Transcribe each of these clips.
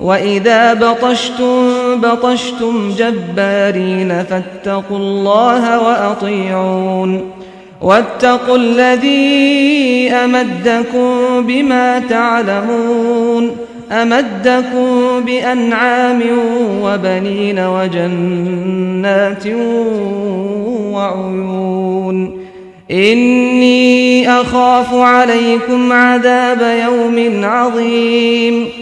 وَإِذَا بَطَشْتُمْ بَطَشْتُمْ جَبَّارِينَ فَاتَّقُوا اللَّهَ وَأَطِيعُونَ وَاتَّقُوا الَّذِي أَمَدَّكُمْ بِمَا تَعْلَمُونَ أَمَدَّكُمْ بِأَنْعَامٍ وَبَنِينَ وَجَنَّاتٍ وَعُيُونٍ إِنِّي أَخَافُ عَلَيْكُمْ عَذَابَ يَوْمٍ عَظِيمٍ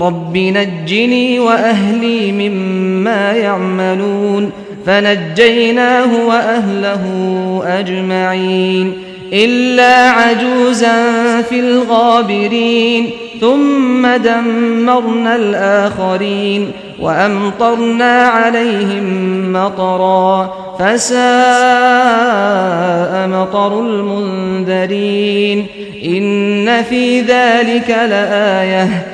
رب نجني وأهلي مما يعملون فنجيناه وأهله أجمعين إلا عجوزا في الغابرين ثم دمرنا الآخرين وأمطرنا عليهم مطرا فساء مطر المنذرين إن في ذلك لآيةٌ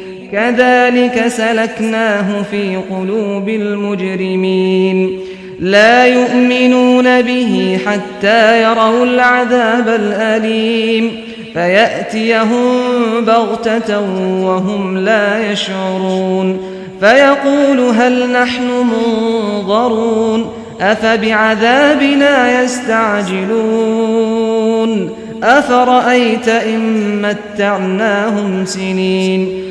كذلك سلكناه في قلوب المجرمين. لا يؤمنون به حتى يروا العذاب الأليم. فيأتيهم بغتة وهم لا يشعرون. فيقول هل نحن منظرون؟ أفبعذابنا يستعجلون؟ أفرأيت إن متعناهم سنين؟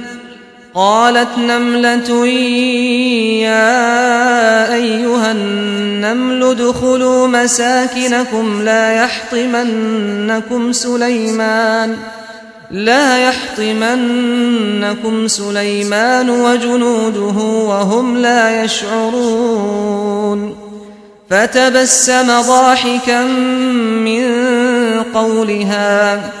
قالت نملة يا أيها النمل ادخلوا مساكنكم لا يحطمنكم سليمان لا يحطمنكم سليمان وجنوده وهم لا يشعرون. فتبسم ضاحكا من قولها.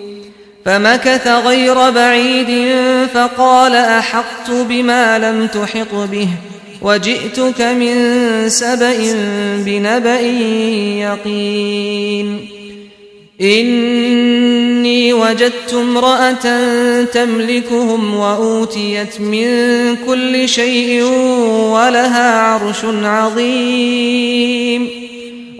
فمكث غير بعيد فقال أحقت بما لم تحط به وجئتك من سبأ بنبأ يقين إني وجدت امرأة تملكهم وأوتيت من كل شيء ولها عرش عظيم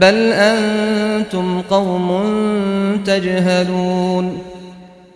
بل أنتم قوم تجهلون